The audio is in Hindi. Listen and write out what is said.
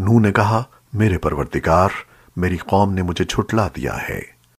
नू ने कहा मेरे परवरदिगार मेरी कौम ने मुझे छुटला दिया है।